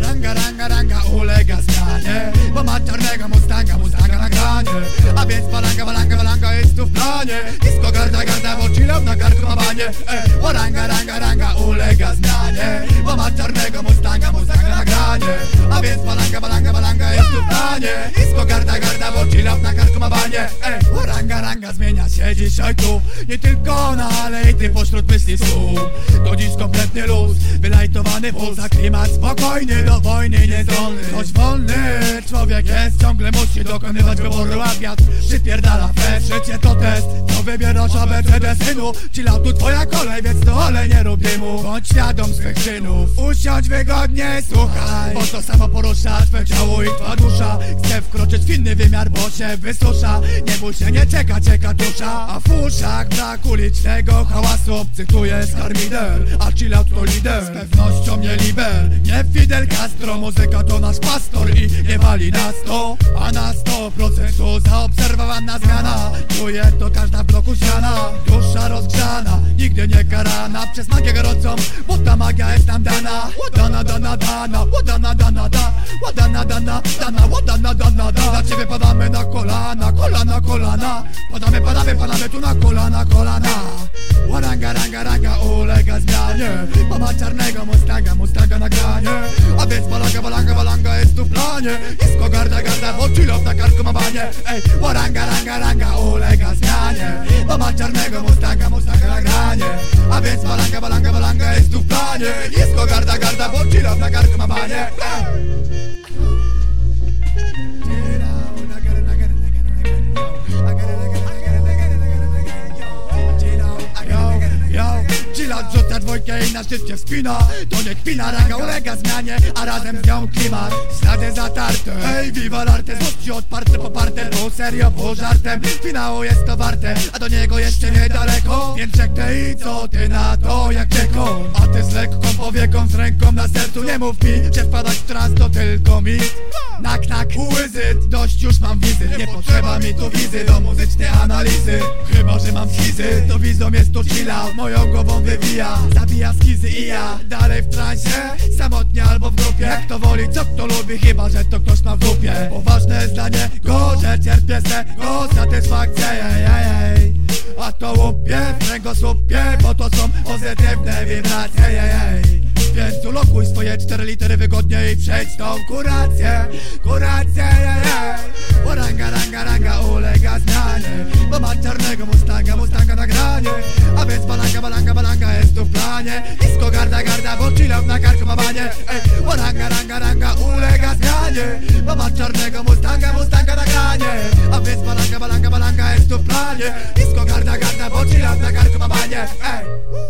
ranga, ranga ranga, ulega zmianie Bo ma czarnego Mustanga, Mustanga na granie. A więc balanga, balanga, balanga jest tu w planie. Disco garda, garda, bo chillał na karku ma banie. E, ranga, ranga, ranga ulega zmianie Bo ma czarnego Mustanga, Mustanga na granie. A więc balanga, balanga, balanga jest tu w planie Disco garda, garda, bo chillał na karku ma banie. E, Bo ranga, ranga zmienia się dzisiaj tu. Nie tylko ona, ale i ty pośród myśli słów To dziś kompletny luz, wylajtowany puls A klimat spokojny, do wojny niezdolny Choć wolny człowiek jest, ciągle musi dokonywać wyboru A wiatr przypierdala fest Życie. To test, to wybierasz ABCD synu Chillau tu twoja kolej, więc to olej nie rób Bądź świadom swych czynów, usiądź wygodnie, słuchaj Bo to samo porusza twe ciało i twa dusza Chcę wkroczyć w inny wymiar, bo się wysusza. Nie bój się, nie czeka, czeka dusza. A w uszach brak ulicznego hałasu. Cytuję Skarmider, a chillout to lider. Z pewnością nie liber, nie Fidel Castro Muzyka to nasz pastor i nie wali nas to. A na 100% to zaobserwowana zmiana. Czuję to każda w bloku ściana Dusza rozgrzana, nigdy nie karana. Przez magię gorącą, bo ta magia jest nam dana. Dana, dana, dana, dana, dana, da. Dana, dana, dana, dana, dana, da. Dla ciebie padamy na kolana, kolana, kolana. Padamy, padamy, padamy tu na kolana, kolana. Waranga, ranga, ranga ulega zmianie. Mama czarnego Mustanga, Mustanga na granie. A więc balanga, balanga, balanga jest tu w planie. Isko garda, garda, bo chillow na karku ma banie. Ej, waranga, ranga, ranga ulega zmianie jest tu w planie Isko garda, garda, bo chillow na karku ma banie Ej. Chillout rzuca dwójkę i na szczycie wspina. To nie kpina, ranga ulega zmianie A razem z nią klimat. Ślady zatarte. Ej, viva l'arte. Złości odparte, poparte. Pół serio, pół żartem. Finału jest to warte A do niego jeszcze niedaleko. Więc jak ty i co ty na to jak czeko Z ręką na sercu. Nie mów mi, że wpadać w trans to tylko mit. Nak, nak, łyzyt Dość już mam wizyt Nie potrzeba mi tu wizy Do muzycznej analizy. Chyba, że mam schizy To wizą jest tu chilla Moją głową wywija Zabija skizy i ja Dalej w transie. Samotnie albo w grupie. Jak to woli, co kto lubi Chyba, że to ktoś ma w dupie. Poważne zdanie Go, że cierpię se Go, satysfakcję. Ej, ej, ej. A to łupie w kręgosłupie Bo to są pozytywne wibracje. Ej, ej. Więc ulokuj swoje cztery litery wygodnie i przejdź tą kurację. Kurację, ej, ej. Bo ranga, ranga, ulega zmianie. Bo ma czarnego Mustanga, Mustanga na granie. A więc balanga, balanga, balanga jest tu w planie. Disco garda, garda, bo chillout na karku ma banie. Ej, bo ranga, ranga, ulega zmianie. Bo ma czarnego Mustanga, Mustanga na granie. A więc balanga, balanga, balanga jest tu w planie. Disco garda, garda, bo chillout na karku ma banie. Ej